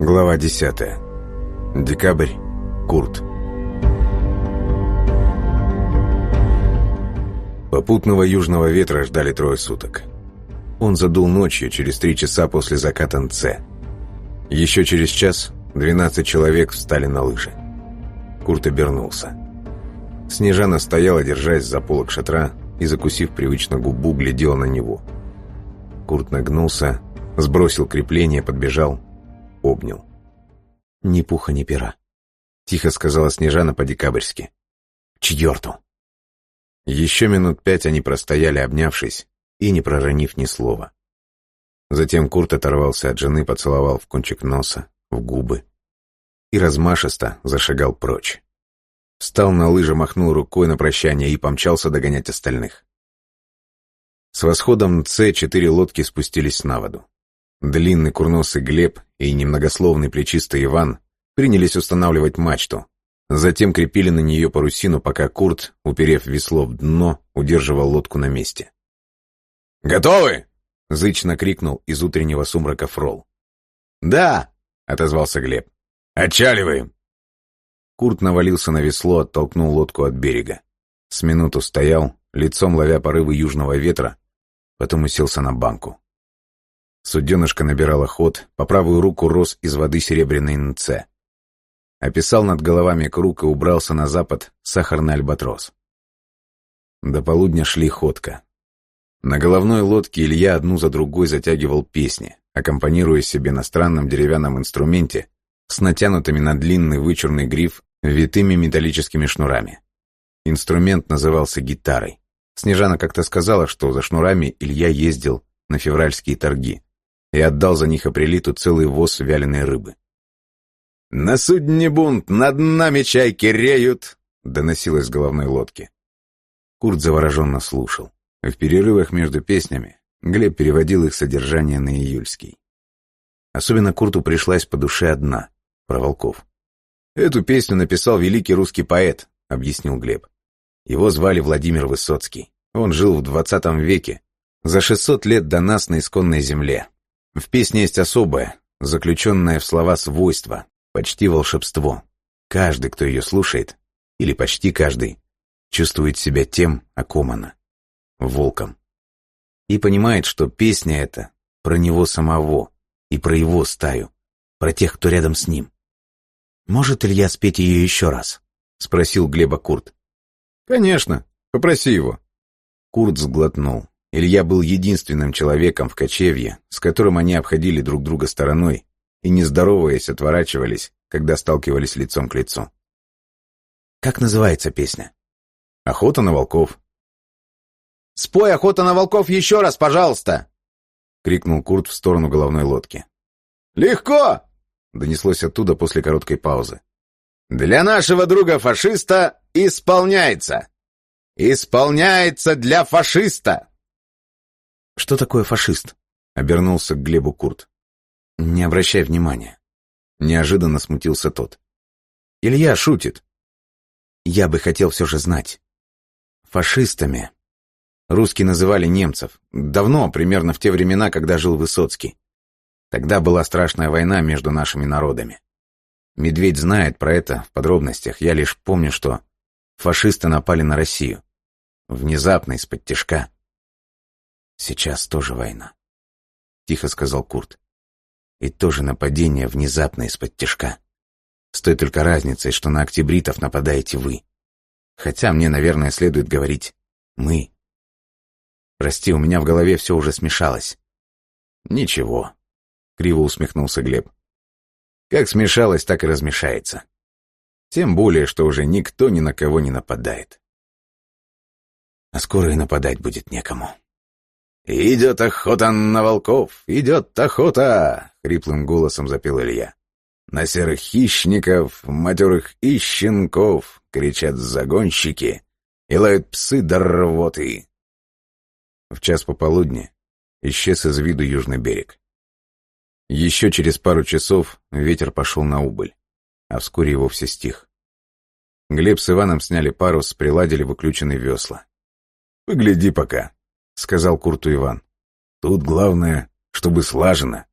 Глава 10. Декабрь. Курт. Попутного южного ветра ждали трое суток. Он задул ночью, через три часа после заката НЦ. Еще через час 12 человек встали на лыжи. Курт обернулся. Снежана стояла, держась за полок шатра, и, закусив привычно губу, глядела на него. Курт нагнулся, сбросил крепление, подбежал, обнял. «Ни пуха, ни пера», — тихо сказала Снежана по-декабрьски. «К черту!» Еще минут пять они простояли, обнявшись, и не проронив ни слова. Затем Курт оторвался от жены, поцеловал в кончик носа, в губы и размашисто зашагал прочь. Встал на лыжи, махнул рукой на прощание и помчался догонять остальных. С восходом Ц четыре лодки спустились на воду. Длинный курносый Глеб и немногословный плечистый Иван принялись устанавливать мачту. Затем крепили на нее парусину, пока Курт, уперев весло в дно, удерживал лодку на месте. «Готовы?» — зычно крикнул из утреннего сумрака Фрол. «Да!» — отозвался Глеб. «Отчаливаем!» Курт навалился на весло, оттолкнул лодку от берега. С минуту стоял, лицом ловя порывы южного ветра, потом уселся на банку. Суденышко набирало ход, по правую руку рос из воды серебряный НЦ. Описал над головами круг и убрался на запад сахарный альбатрос. До полудня шли ходка. На головной лодке Илья одну за другой затягивал песни, аккомпанируя себе на странном деревянном инструменте с натянутыми на длинный вычурный гриф витыми металлическими шнурами. Инструмент назывался гитарой. Снежана как-то сказала, что за шнурами Илья ездил на февральские торги и отдал за них апрелиту целый воз вяленой рыбы. «На судне бунт, над нами чайки реют!» — доносилось с головной лодки. Курт завороженно слушал. В перерывах между песнями Глеб переводил их содержание на июльский. Особенно Курту пришлась по душе одна, про волков. «Эту песню написал великий русский поэт», — объяснил Глеб. Его звали Владимир Высоцкий. Он жил в двадцатом веке, за шестьсот лет до нас на исконной земле. В песне есть особое, заключенное в слова свойство, почти волшебство. Каждый, кто ее слушает, или почти каждый, чувствует себя тем, о ком она. Волком. И понимает, что песня эта про него самого и про его стаю, про тех, кто рядом с ним. «Может Илья спеть ее еще раз?» — спросил Глеба Курт. «Конечно, попроси его». Курт сглотнул. Илья был единственным человеком в кочевье, с которым они обходили друг друга стороной и, не здороваясь, отворачивались, когда сталкивались лицом к лицу. «Как называется песня?» «Охота на волков». «Спой «Охота на волков» еще раз, пожалуйста!» — крикнул Курт в сторону головной лодки. «Легко!» — донеслось оттуда после короткой паузы. «Для нашего друга-фашиста исполняется! Исполняется для фашиста!» «Что такое фашист?» — обернулся к Глебу Курт. «Не обращай внимания». Неожиданно смутился тот. «Илья шутит». «Я бы хотел все же знать. Фашистами русские называли немцев. Давно, примерно в те времена, когда жил Высоцкий. Тогда была страшная война между нашими народами. Медведь знает про это в подробностях. Я лишь помню, что фашисты напали на Россию. Внезапно, из-под тяжка. Сейчас тоже война. Тихо сказал Курт. И тоже нападение внезапно из-под тяжка. С той только разницей, что на октябритов нападаете вы. Хотя мне, наверное, следует говорить «мы». Прости, у меня в голове все уже смешалось. Ничего. Криво усмехнулся Глеб. Как смешалось, так и размешается. Тем более, что уже никто ни на кого не нападает. А скоро и нападать будет некому. «Идет охота на волков! Идет охота!» — хриплым голосом запел Илья. «На серых хищников, матерых и щенков!» — кричат загонщики и лают псы до рвоты. В час пополудни исчез из виду южный берег. Еще через пару часов ветер пошел на убыль, а вскоре и вовсе стих. Глеб с Иваном сняли парус, приладили выключенные весла. «Погляди пока», — сказал Курту Иван. «Тут главное, чтобы слажено».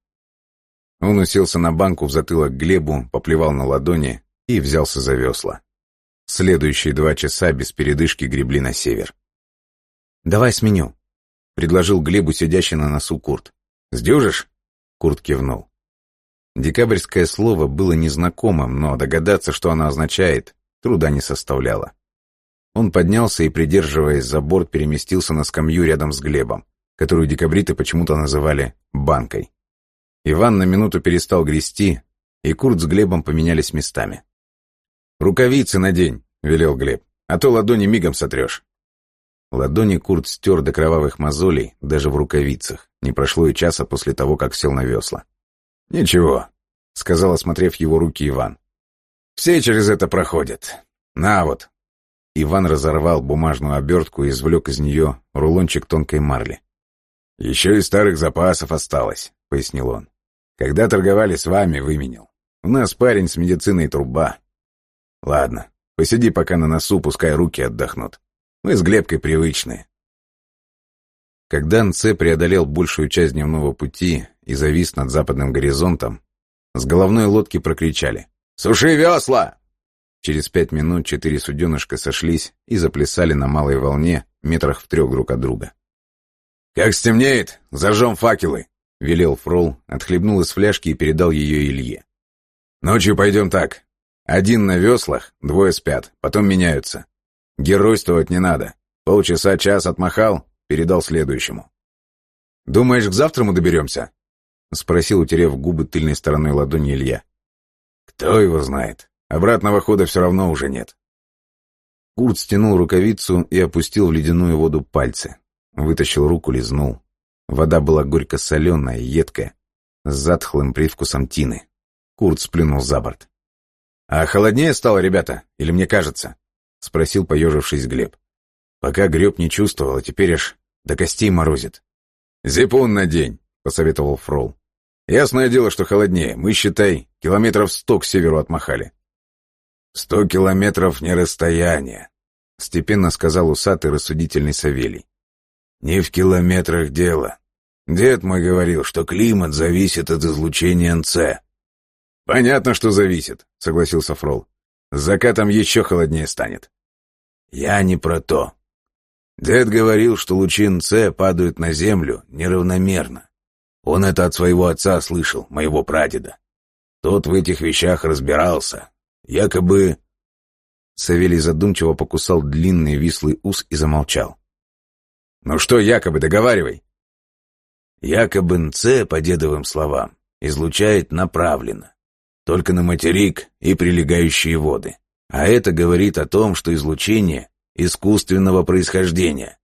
Он уселся на банку в затылок Глебу, поплевал на ладони и взялся за весла. Следующие два часа без передышки гребли на север. «Давай сменю», — предложил Глебу сидящий на носу Курт. «Сдюжишь?» — Курт кивнул. Декабрьское слово было незнакомым, но догадаться, что оно означает, труда не составляло. Он поднялся и, придерживаясь за борт, переместился на скамью рядом с Глебом, которую декабриты почему-то называли «банкой». Иван на минуту перестал грести, и Курт с Глебом поменялись местами. «Рукавицы надень», — велел Глеб, — «а то ладони мигом сотрешь». Ладони Курт стер до кровавых мозолей, даже в рукавицах. Не прошло и часа после того, как сел на весла. «Ничего», — сказал, осмотрев его руки Иван. «Все через это проходят. На вот». Иван разорвал бумажную обертку и извлек из нее рулончик тонкой марли. «Еще из старых запасов осталось», — пояснил он. Когда торговали с вами, выменил. У нас парень с медициной труба. Ладно, посиди пока на носу, пускай руки отдохнут. Мы с Глебкой привычные. Когда НЦ преодолел большую часть дневного пути и завис над западным горизонтом, с головной лодки прокричали «Суши весла!». Через пять минут четыре суденышка сошлись и заплясали на малой волне метрах в трех друг от друга. «Как стемнеет, зажжем факелы!» — велел Фрол, отхлебнул из фляжки и передал ее Илье. «Ночью пойдем так. Один на веслах, двое спят, потом меняются. Геройствовать не надо. Полчаса-час отмахал, передал следующему». «Думаешь, к завтраму доберемся?» — спросил, утерев губы тыльной стороной ладони Илья. «Кто его знает? Обратного хода все равно уже нет». Курт стянул рукавицу и опустил в ледяную воду пальцы. Вытащил руку, лизнул. Вода была горько-соленая, едкая, с затхлым привкусом тины. Курт сплюнул за борт. «А холоднее стало, ребята? Или мне кажется?» — спросил, поежившись Глеб. «Пока греб не чувствовал, а теперь аж до костей морозит». «Зипун на день», — посоветовал Фрол. «Ясное дело, что холоднее. Мы, считай, километров сто к северу отмахали». «Сто километров не расстояние», — степенно сказал усатый рассудительный Савелий. Не в километрах дело. Дед мой говорил, что климат зависит от излучения НЦ. Понятно, что зависит, согласился Фрол. С закатом еще холоднее станет. Я не про то. Дед говорил, что лучи НЦ падают на землю неравномерно. Он это от своего отца слышал, моего прадеда. Тот в этих вещах разбирался. Якобы... Савелий задумчиво покусал длинный вислый ус и замолчал. «Ну что, якобы, договаривай». Якобы НЦ, по дедовым словам, излучает направленно, только на материк и прилегающие воды. А это говорит о том, что излучение искусственного происхождения.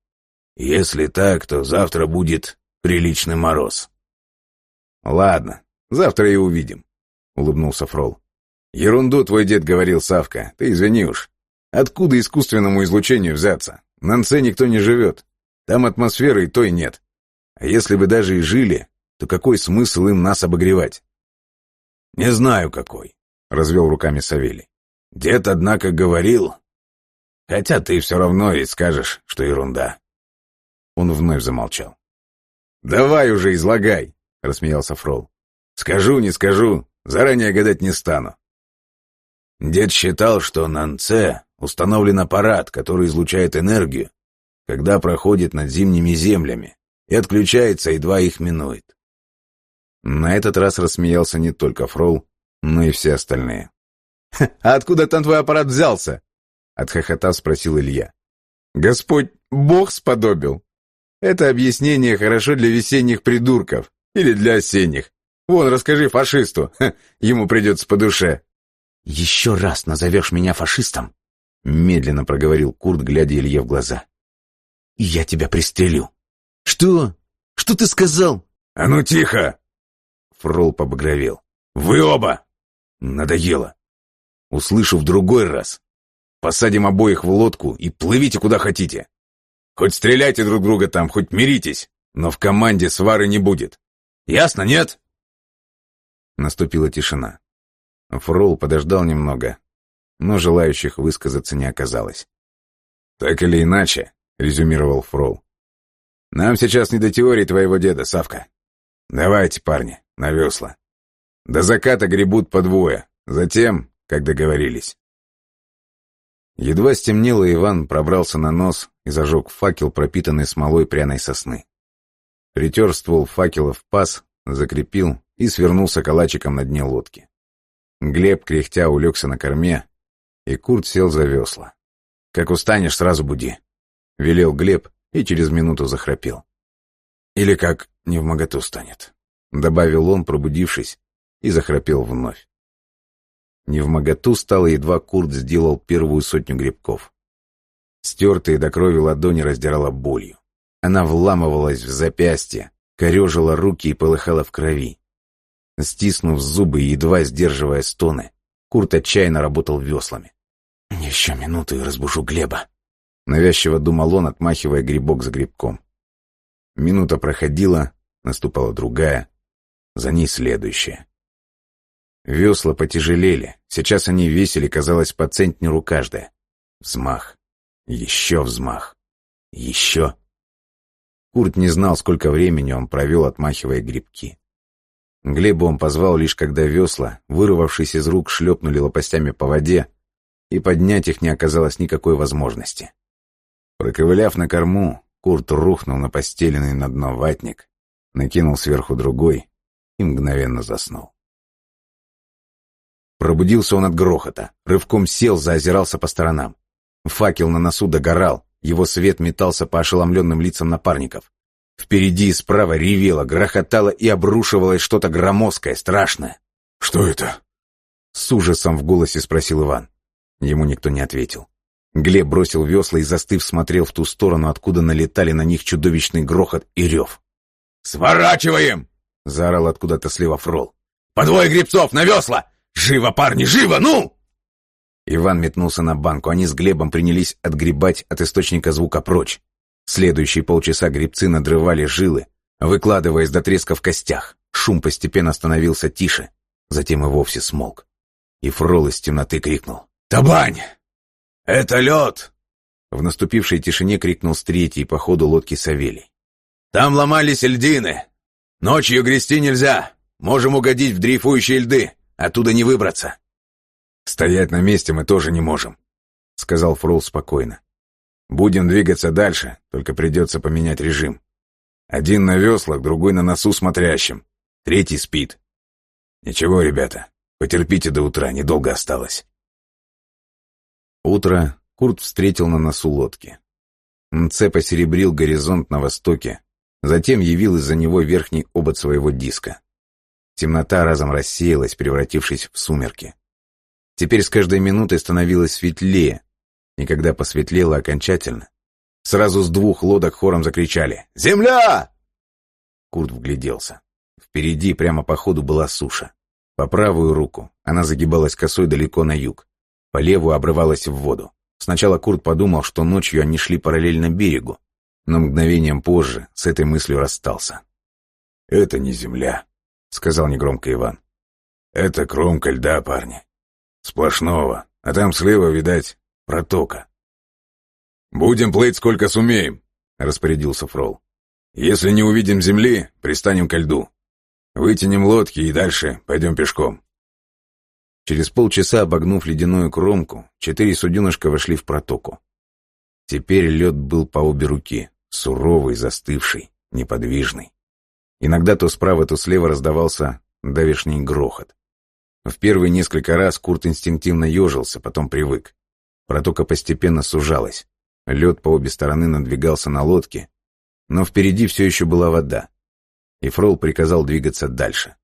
Если так, то завтра будет приличный мороз. «Ладно, завтра и увидим», — улыбнулся Фрол. «Ерунду твой дед говорил, Савка, ты извини уж. Откуда искусственному излучению взяться? На НЦ никто не живет. Там атмосферы и той нет. А если бы даже и жили, то какой смысл им нас обогревать? Не знаю какой, развел руками Савелий. Дед, однако, говорил. Хотя ты все равно и скажешь, что ерунда. Он вновь замолчал. «Давай уже излагай», — рассмеялся Фрол. «Скажу, не скажу, заранее гадать не стану». Дед считал, что на НЦ установлен аппарат, который излучает энергию когда проходит над зимними землями и отключается, едва их минует. На этот раз рассмеялся не только Фрол, но и все остальные. «А откуда там твой аппарат взялся?» — отхохотав спросил Илья. «Господь Бог сподобил. Это объяснение хорошо для весенних придурков или для осенних. Вон, расскажи фашисту, ему придется по душе». «Еще раз назовешь меня фашистом?» — медленно проговорил Курт, глядя Илье в глаза и я тебя пристрелю. Что? Что ты сказал? А ну тихо! Фрол побагровел. Вы оба! Надоело. Услышу в другой раз. Посадим обоих в лодку и плывите куда хотите. Хоть стреляйте друг друга там, хоть миритесь, но в команде свары не будет. Ясно, нет? Наступила тишина. Фрол подождал немного, но желающих высказаться не оказалось. Так или иначе, резюмировал Фрол. «Нам сейчас не до теории твоего деда, Савка. Давайте, парни, на весла. До заката гребут по двое. Затем, как договорились. Едва стемнело, Иван пробрался на нос и зажег факел, пропитанный смолой пряной сосны. Притер ствол факела в паз, закрепил и свернулся калачиком на дне лодки. Глеб, кряхтя, улегся на корме, и Курт сел за весла. «Как устанешь, сразу буди», — велел Глеб и через минуту захрапел. «Или как не в моготу станет», — добавил он, пробудившись, и захрапел вновь. Не в моготу стало, едва Курт сделал первую сотню грибков. Стертые до крови ладони раздирала болью. Она вламывалась в запястье, корежила руки и полыхала в крови. Стиснув зубы и едва сдерживая стоны, Курт отчаянно работал веслами. «Еще минуту и разбужу Глеба», — навязчиво думал он, отмахивая грибок за грибком. Минута проходила, наступала другая, за ней следующая. Весла потяжелели, сейчас они весили, казалось, по центнеру каждая. Взмах, еще взмах, еще. Курт не знал, сколько времени он провел, отмахивая грибки. Глеба он позвал лишь когда весла, вырвавшись из рук, шлепнули лопастями по воде, и поднять их не оказалось никакой возможности. Проковыляв на корму, Курт рухнул на постеленный на дно ватник, накинул сверху другой и мгновенно заснул. Пробудился он от грохота, рывком сел, заозирался по сторонам. Факел на носу догорал, его свет метался по ошеломленным лицам напарников. Впереди и справа ревело, грохотало и обрушивалось что-то громоздкое, страшное. «Что это?» С ужасом в голосе спросил Иван. Ему никто не ответил. Глеб бросил весла и, застыв, смотрел в ту сторону, откуда налетали на них чудовищный грохот и рев. «Сворачиваем!» — заорал откуда-то слева Фрол. «По двое грибцов на весла! Живо, парни, живо, ну!» Иван метнулся на банку, они с Глебом принялись отгребать от источника звука прочь. Следующие полчаса грибцы надрывали жилы, выкладываясь до треска в костях. Шум постепенно становился тише, затем и вовсе смолк. И Фрол из темноты крикнул. «Табань! Это лед!» В наступившей тишине крикнул с третьей по ходу лодки Савелий. «Там ломались льдины! Ночью грести нельзя! Можем угодить в дрейфующие льды! Оттуда не выбраться!» «Стоять на месте мы тоже не можем», — сказал Фрол спокойно. «Будем двигаться дальше, только придется поменять режим. Один на веслах, другой на носу смотрящим, третий спит. Ничего, ребята, потерпите до утра, недолго осталось». Утро Курт встретил на носу лодки. Мце посеребрил горизонт на востоке, затем явил из-за него верхний обод своего диска. Темнота разом рассеялась, превратившись в сумерки. Теперь с каждой минутой становилось светлее, и когда посветлело окончательно, сразу с двух лодок хором закричали «Земля!». Курт вгляделся. Впереди, прямо по ходу, была суша. По правую руку она загибалась косой далеко на юг, по левую обрывалась в воду. Сначала Курт подумал, что ночью они шли параллельно берегу, но мгновением позже с этой мыслью расстался. «Это не земля», — сказал негромко Иван. «Это кромка льда, парни. Сплошного, а там слева, видать, протока. «Будем плыть сколько сумеем», — распорядился Фрол. «Если не увидим земли, пристанем ко льду. Вытянем лодки и дальше пойдем пешком». Через полчаса, обогнув ледяную кромку, четыре суденышка вошли в протоку. Теперь лед был по обе руки, суровый, застывший, неподвижный. Иногда то справа, то слева раздавался давишний грохот. В первые несколько раз Курт инстинктивно ежился, потом привык. Протока постепенно сужалась. Лед по обе стороны надвигался на лодке, но впереди все еще была вода. И Фрол приказал двигаться дальше.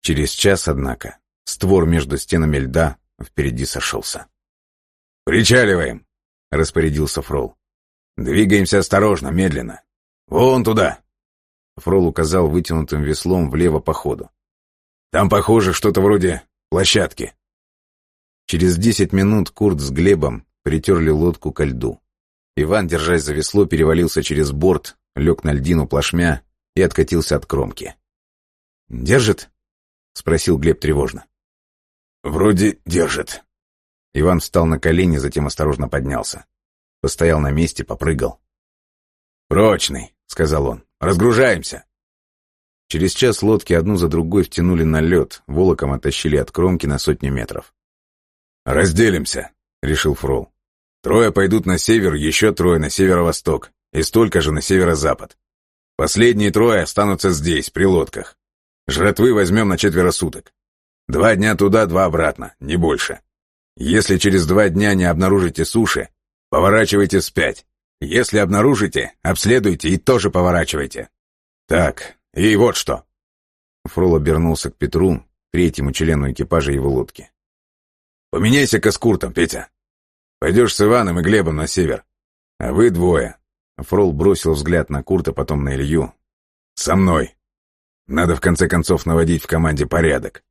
Через час, однако, створ между стенами льда впереди сошелся. «Причаливаем!» — распорядился Фрол. «Двигаемся осторожно, медленно. Вон туда!» Фрол указал вытянутым веслом влево по ходу. Там, похоже, что-то вроде площадки. Через десять минут Курт с Глебом притерли лодку ко льду. Иван, держась за весло, перевалился через борт, лег на льдину плашмя и откатился от кромки. «Держит?» — спросил Глеб тревожно. «Вроде держит». Иван встал на колени, затем осторожно поднялся. Постоял на месте, попрыгал. «Прочный», — сказал он. «Разгружаемся». Через час лодки одну за другой втянули на лед, волоком оттащили от кромки на сотню метров. «Разделимся», — решил Фрол. «Трое пойдут на север, еще трое на северо-восток, и столько же на северо-запад. Последние трое останутся здесь, при лодках. Жратвы возьмем на четверо суток. Два дня туда, два обратно, не больше. Если через два дня не обнаружите суши, поворачивайте вспять. Если обнаружите, обследуйте и тоже поворачивайте. Так, и вот что. Фрол обернулся к Петру, третьему члену экипажа его лодки. Поменяйся-ка с Куртом, Петя. Пойдешь с Иваном и Глебом на север. А вы двое. Фрол бросил взгляд на Курта, потом на Илью. Со мной. Надо в конце концов наводить в команде порядок.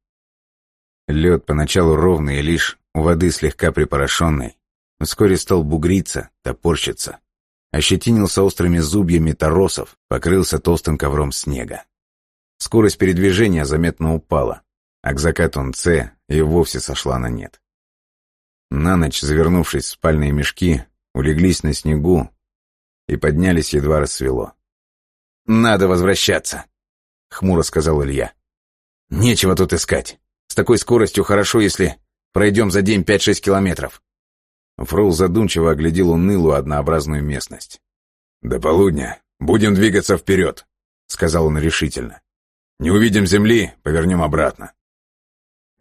Лед поначалу ровный и лишь у воды слегка припорошенный. Вскоре стал бугриться, топорщиться. Ощетинился острыми зубьями торосов, покрылся толстым ковром снега. Скорость передвижения заметно упала, а к закату Ц и вовсе сошла на нет. На ночь, завернувшись в спальные мешки, улеглись на снегу и поднялись, едва рассвело. «Надо возвращаться», — хмуро сказал Илья. «Нечего тут искать. С такой скоростью хорошо, если пройдем за день пять-шесть километров». Фрол задумчиво оглядел унылую однообразную местность. «До полудня будем двигаться вперед», — сказал он решительно. «Не увидим земли, повернем обратно».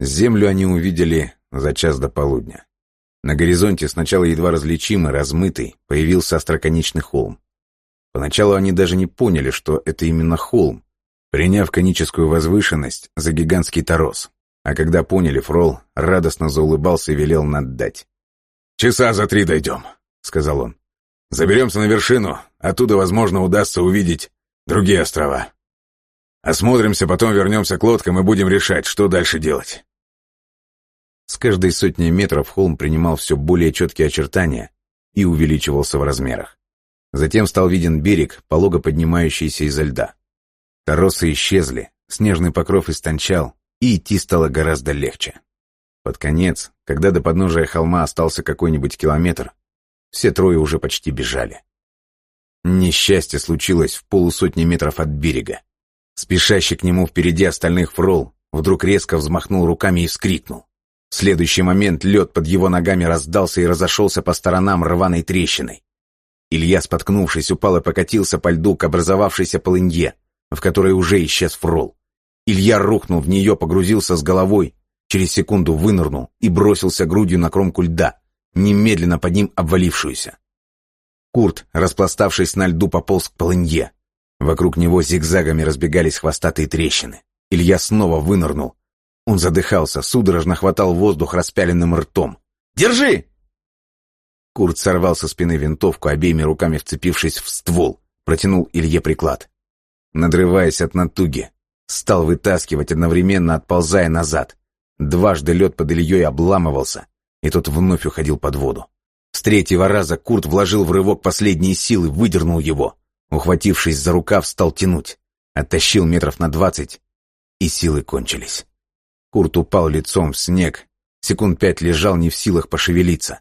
Землю они увидели за час до полудня. На горизонте сначала едва различимый, размытый, появился остроконечный холм. Поначалу они даже не поняли, что это именно холм, приняв коническую возвышенность за гигантский торос. А когда поняли, Фрол радостно заулыбался и велел наддать. «Часа за три дойдем», — сказал он. «Заберемся на вершину, оттуда, возможно, удастся увидеть другие острова. Осмотримся, потом вернемся к лодкам и будем решать, что дальше делать». С каждой сотней метров холм принимал все более четкие очертания и увеличивался в размерах. Затем стал виден берег, полого поднимающийся изо льда. Торосы исчезли, снежный покров истончал, и идти стало гораздо легче. Под конец, когда до подножия холма остался какой-нибудь километр, все трое уже почти бежали. Несчастье случилось в полусотни метров от берега. Спешащий к нему впереди остальных фрол вдруг резко взмахнул руками и вскрикнул. В следующий момент лед под его ногами раздался и разошелся по сторонам рваной трещиной. Илья, споткнувшись, упал и покатился по льду к образовавшейся полынье, в которой уже исчез фрол. Илья рухнул в нее, погрузился с головой, через секунду вынырнул и бросился грудью на кромку льда, немедленно под ним обвалившуюся. Курт, распластавшись на льду, пополз к полынье. Вокруг него зигзагами разбегались хвостатые трещины. Илья снова вынырнул, он задыхался, судорожно хватал воздух распяленным ртом. «Держи!» Курт сорвал со спины винтовку, обеими руками вцепившись в ствол, протянул Илье приклад. Надрываясь от натуги, стал вытаскивать, одновременно отползая назад. Дважды лед под Ильей обламывался, и тот вновь уходил под воду. С третьего раза Курт вложил в рывок последние силы, выдернул его. Ухватившись за рукав, стал тянуть. Оттащил метров на двадцать, и силы кончились. Курт упал лицом в снег, секунд пять лежал не в силах пошевелиться.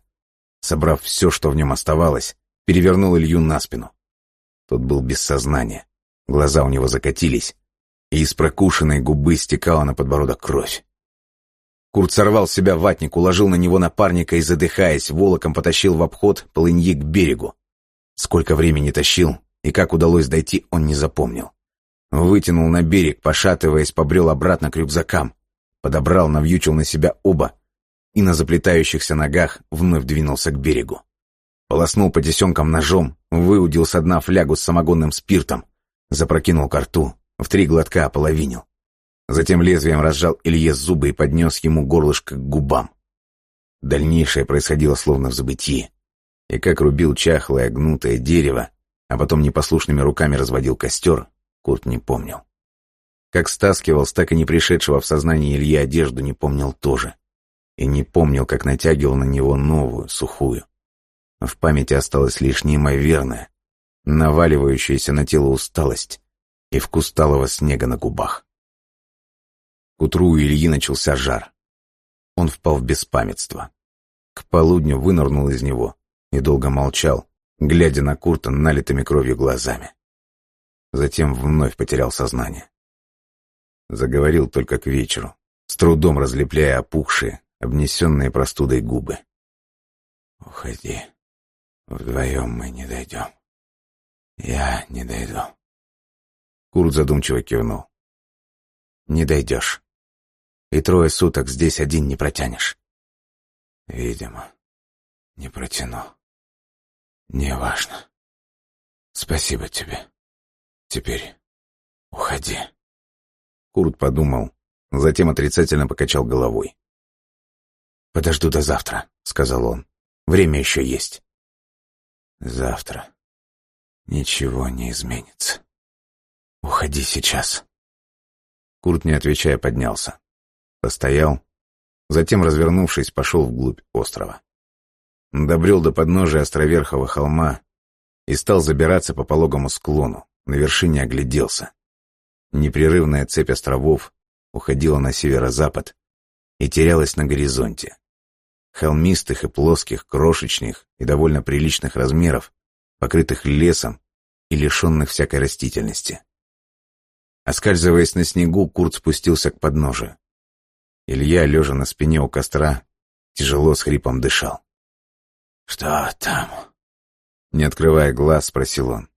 Собрав все, что в нем оставалось, перевернул Илью на спину. Тот был без сознания, глаза у него закатились, и из прокушенной губы стекала на подбородок кровь. Курт сорвал с себя ватник, уложил на него напарника и, задыхаясь, волоком потащил в обход полыньи к берегу. Сколько времени тащил и как удалось дойти, он не запомнил. Вытянул на берег, пошатываясь, побрел обратно к рюкзакам подобрал, навьючил на себя оба и на заплетающихся ногах вновь двинулся к берегу. Полоснул по тесенкам ножом, выудил со дна флягу с самогонным спиртом, запрокинул ко рту, в три глотка ополовинил. Затем лезвием разжал Илье зубы и поднес ему горлышко к губам. Дальнейшее происходило словно в забытии. И как рубил чахлое гнутое дерево, а потом непослушными руками разводил костер, Курт не помнил. Как стаскивал с так и не пришедшего в сознание Ильи одежду, не помнил тоже. И не помнил, как натягивал на него новую, сухую. В памяти осталась лишь неимоверная, наваливающаяся на тело усталость и вкус талого снега на губах. К утру у Ильи начался жар. Он впал в беспамятство. К полудню вынырнул из него и долго молчал, глядя на Курта налитыми кровью глазами. Затем вновь потерял сознание. Заговорил только к вечеру, с трудом разлепляя опухшие, обнесенные простудой губы. «Уходи. Вдвоем мы не дойдем. Я не дойду». Курт задумчиво кивнул. «Не дойдешь. И трое суток здесь один не протянешь». «Видимо, не протяну. Неважно. Спасибо тебе. Теперь уходи». Курт подумал, затем отрицательно покачал головой. «Подожду до завтра», — сказал он. «Время еще есть». «Завтра ничего не изменится». «Уходи сейчас». Курт, не отвечая, поднялся. Постоял, затем, развернувшись, пошел вглубь острова. Добрел до подножия островерхого холма и стал забираться по пологому склону, на вершине огляделся. Непрерывная цепь островов уходила на северо-запад и терялась на горизонте. Холмистых и плоских, крошечных и довольно приличных размеров, покрытых лесом и лишенных всякой растительности. Оскальзываясь на снегу, Курт спустился к подножию. Илья, лежа на спине у костра, тяжело с хрипом дышал. «Что там?» Не открывая глаз, спросил он.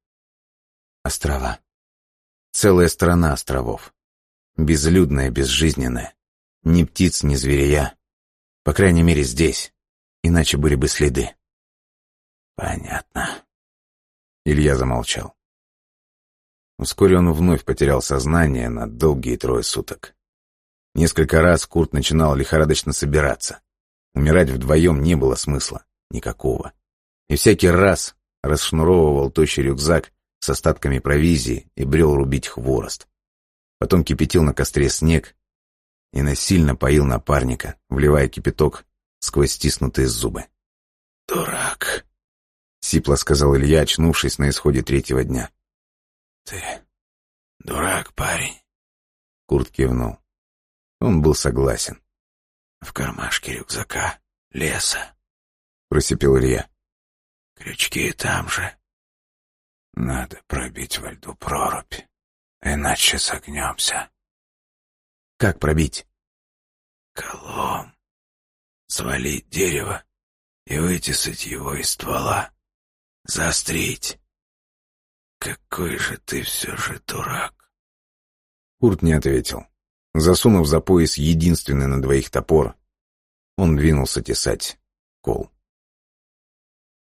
«Острова. Целая страна островов. Безлюдная, безжизненная. Ни птиц, ни зверя. По крайней мере, здесь. Иначе были бы следы». «Понятно». Илья замолчал. Вскоре он вновь потерял сознание на долгие трое суток. Несколько раз Курт начинал лихорадочно собираться. Умирать вдвоем не было смысла. Никакого. И всякий раз расшнуровывал тощий рюкзак с остатками провизии и брел рубить хворост. Потом кипятил на костре снег и насильно поил напарника, вливая кипяток сквозь стиснутые зубы. «Дурак», — сипло сказал Илья, очнувшись на исходе третьего дня. «Ты дурак, парень», — Курт кивнул. Он был согласен. «В кармашке рюкзака леса», — просипел Илья. «Крючки там же. Надо пробить во льду прорубь, иначе согнемся». «Как пробить?» «Колом. Свалить дерево и вытесать его из ствола. Заострить. Какой же ты все же дурак!» Курт не ответил. Засунув за пояс единственный на двоих топор, он двинулся тесать кол.